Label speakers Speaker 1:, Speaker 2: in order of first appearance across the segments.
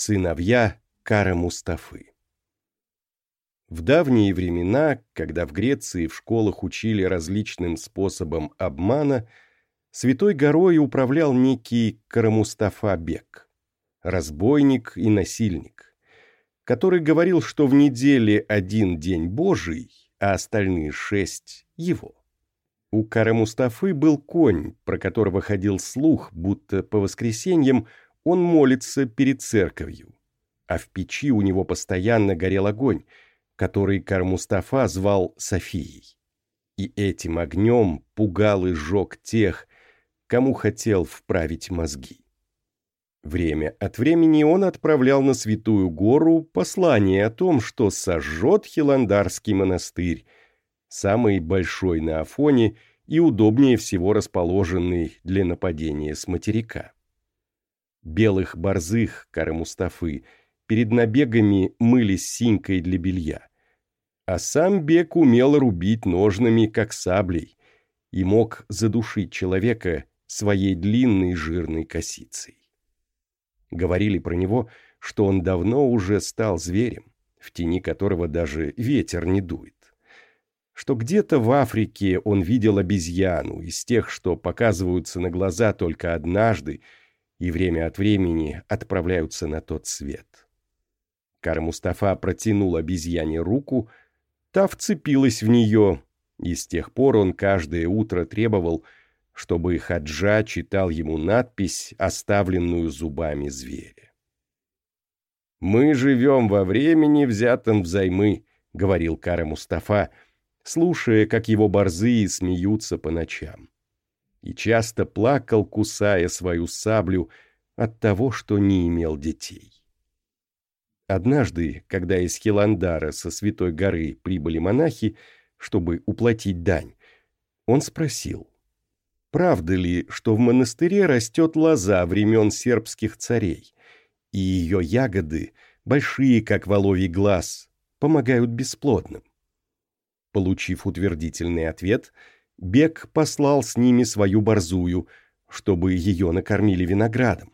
Speaker 1: Сыновья Кара Мустафы. В давние времена, когда в Греции в школах учили различным способам обмана, Святой горой управлял некий Карамустафа Бек, разбойник и насильник, который говорил, что в неделе один день Божий, а остальные шесть — его. У Карамустафы был конь, про которого ходил слух, будто по воскресеньям он молится перед церковью, а в печи у него постоянно горел огонь, который Кармустафа звал Софией. И этим огнем пугал и сжег тех, кому хотел вправить мозги. Время от времени он отправлял на Святую Гору послание о том, что сожжет Хиландарский монастырь, самый большой на Афоне и удобнее всего расположенный для нападения с материка. Белых борзых, Кара Мустафы, перед набегами мылись синькой для белья а сам Бек умел рубить ножными, как саблей, и мог задушить человека своей длинной жирной косицей. Говорили про него, что он давно уже стал зверем, в тени которого даже ветер не дует. Что где-то в Африке он видел обезьяну из тех, что показываются на глаза только однажды и время от времени отправляются на тот свет. Кар Мустафа протянул обезьяне руку, Та вцепилась в нее, и с тех пор он каждое утро требовал, чтобы Хаджа читал ему надпись, оставленную зубами зверя. «Мы живем во времени, взятом взаймы», — говорил Кара Мустафа, слушая, как его борзые смеются по ночам. И часто плакал, кусая свою саблю от того, что не имел детей. Однажды, когда из Хиландара со Святой горы прибыли монахи, чтобы уплатить дань, он спросил, правда ли, что в монастыре растет лоза времен сербских царей, и ее ягоды, большие, как воловий глаз, помогают бесплодным? Получив утвердительный ответ, Бек послал с ними свою борзую, чтобы ее накормили виноградом,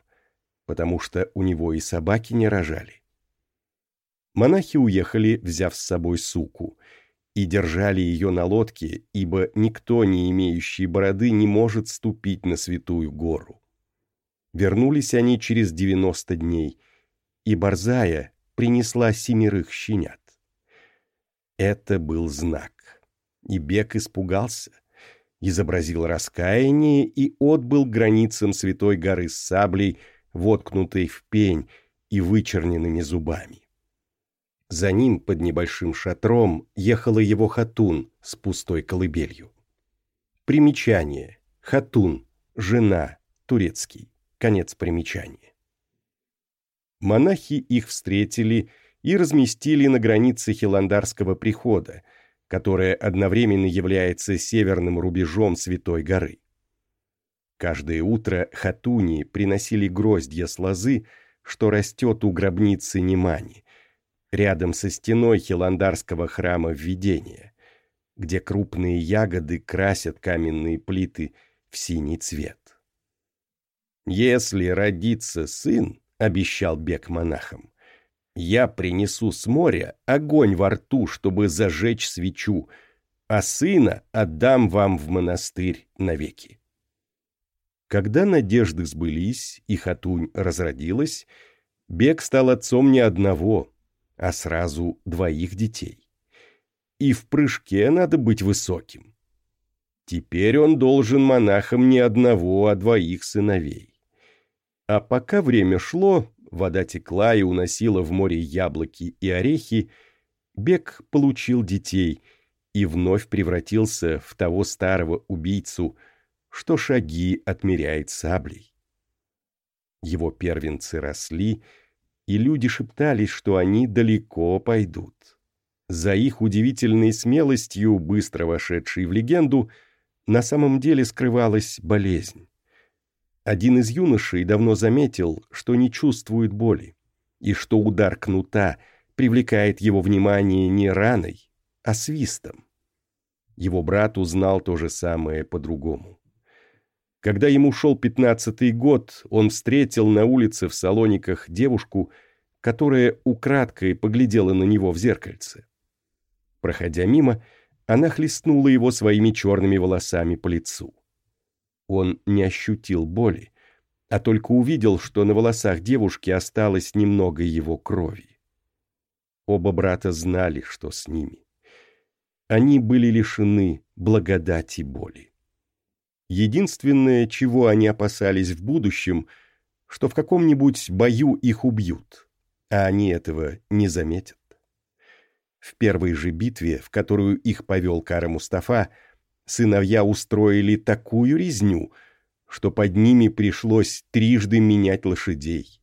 Speaker 1: потому что у него и собаки не рожали. Монахи уехали, взяв с собой суку, и держали ее на лодке, ибо никто, не имеющий бороды, не может ступить на святую гору. Вернулись они через девяносто дней, и Борзая принесла семерых щенят. Это был знак, и Бек испугался, изобразил раскаяние и отбыл границам святой горы с саблей, воткнутой в пень и вычерненными зубами. За ним под небольшим шатром ехала его хатун с пустой колыбелью. Примечание. Хатун. Жена. Турецкий. Конец примечания. Монахи их встретили и разместили на границе Хиландарского прихода, которая одновременно является северным рубежом Святой горы. Каждое утро хатуни приносили гроздья с лозы, что растет у гробницы Немани, рядом со стеной Хиландарского храма Введения, где крупные ягоды красят каменные плиты в синий цвет. «Если родится сын, — обещал Бек монахам, — я принесу с моря огонь во рту, чтобы зажечь свечу, а сына отдам вам в монастырь навеки». Когда надежды сбылись и Хатунь разродилась, Бек стал отцом не одного, а сразу двоих детей. И в прыжке надо быть высоким. Теперь он должен монахам не одного, а двоих сыновей. А пока время шло, вода текла и уносила в море яблоки и орехи, Бек получил детей и вновь превратился в того старого убийцу, что шаги отмеряет саблей. Его первенцы росли, и люди шептались, что они далеко пойдут. За их удивительной смелостью, быстро вошедшей в легенду, на самом деле скрывалась болезнь. Один из юношей давно заметил, что не чувствует боли, и что удар кнута привлекает его внимание не раной, а свистом. Его брат узнал то же самое по-другому. Когда ему шел пятнадцатый год, он встретил на улице в Салониках девушку, которая украдкой поглядела на него в зеркальце. Проходя мимо, она хлестнула его своими черными волосами по лицу. Он не ощутил боли, а только увидел, что на волосах девушки осталось немного его крови. Оба брата знали, что с ними. Они были лишены благодати боли. Единственное, чего они опасались в будущем, что в каком-нибудь бою их убьют, а они этого не заметят. В первой же битве, в которую их повел Кара Мустафа, сыновья устроили такую резню, что под ними пришлось трижды менять лошадей.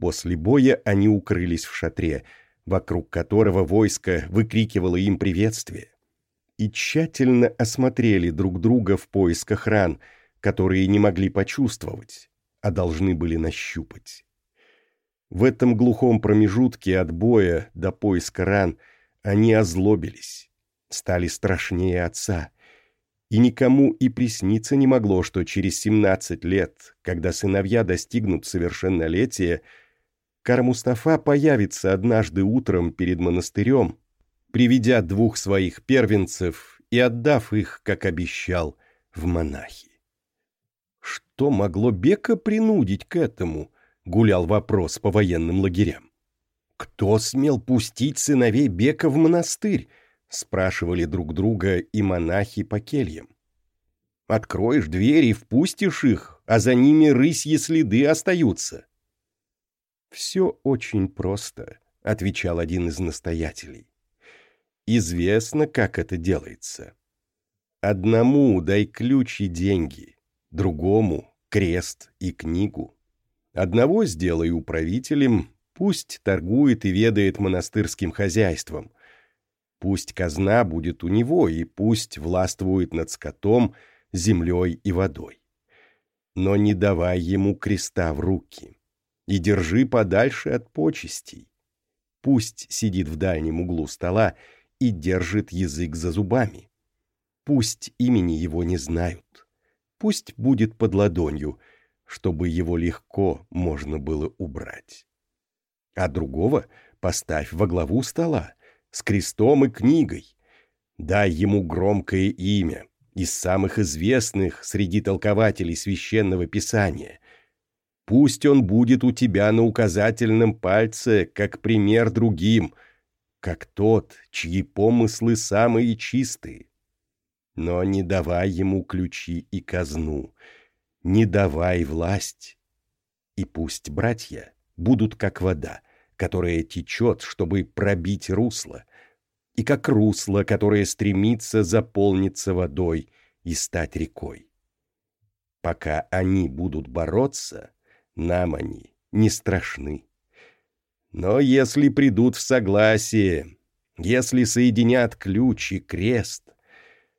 Speaker 1: После боя они укрылись в шатре, вокруг которого войско выкрикивало им приветствие, и тщательно осмотрели друг друга в поисках ран, которые не могли почувствовать, а должны были нащупать. В этом глухом промежутке от боя до поиска ран они озлобились, стали страшнее отца, и никому и присниться не могло, что через 17 лет, когда сыновья достигнут совершеннолетия, Кар-Мустафа появится однажды утром перед монастырем, приведя двух своих первенцев и отдав их, как обещал, в монахи. Что могло Бека принудить к этому, гулял вопрос по военным лагерям. Кто смел пустить сыновей Бека в монастырь, спрашивали друг друга и монахи по кельям. Откроешь двери и впустишь их, а за ними рысьи следы остаются. «Все очень просто», — отвечал один из настоятелей. «Известно, как это делается. Одному дай ключ и деньги, другому — крест и книгу. Одного сделай управителем, пусть торгует и ведает монастырским хозяйством, Пусть казна будет у него, и пусть властвует над скотом, землей и водой. Но не давай ему креста в руки, и держи подальше от почестей. Пусть сидит в дальнем углу стола и держит язык за зубами. Пусть имени его не знают. Пусть будет под ладонью, чтобы его легко можно было убрать. А другого поставь во главу стола, с крестом и книгой. Дай ему громкое имя, из самых известных среди толкователей священного писания. Пусть он будет у тебя на указательном пальце, как пример другим, как тот, чьи помыслы самые чистые. Но не давай ему ключи и казну, не давай власть. И пусть братья будут как вода, которое течет, чтобы пробить русло, и как русло, которое стремится заполниться водой и стать рекой. Пока они будут бороться, нам они не страшны. Но если придут в согласие, если соединят ключ и крест,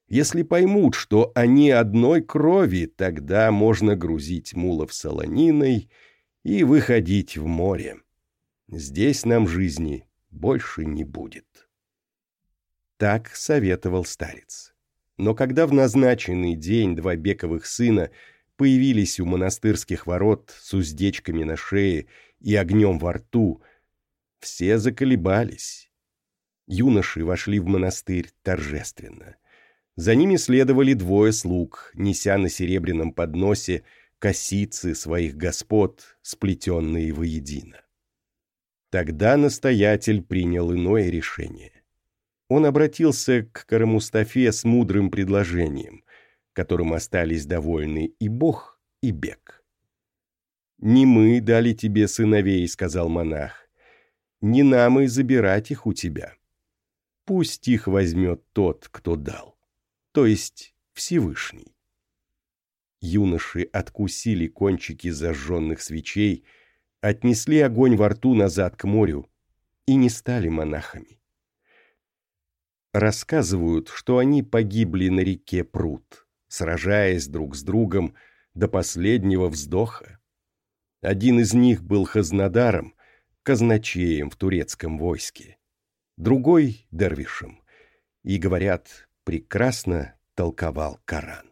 Speaker 1: если поймут, что они одной крови, тогда можно грузить мулов солониной и выходить в море. Здесь нам жизни больше не будет. Так советовал старец. Но когда в назначенный день два бековых сына появились у монастырских ворот с уздечками на шее и огнем во рту, все заколебались. Юноши вошли в монастырь торжественно. За ними следовали двое слуг, неся на серебряном подносе косицы своих господ, сплетенные воедино. Тогда настоятель принял иное решение. Он обратился к Карамустафе с мудрым предложением, которым остались довольны и Бог, и Бег. «Не мы дали тебе сыновей», — сказал монах, — «не нам и забирать их у тебя. Пусть их возьмет тот, кто дал, то есть Всевышний». Юноши откусили кончики зажженных свечей, отнесли огонь во рту назад к морю и не стали монахами. Рассказывают, что они погибли на реке Прут, сражаясь друг с другом до последнего вздоха. Один из них был хазнодаром, казначеем в турецком войске, другой — дервишем, и, говорят, прекрасно толковал Коран.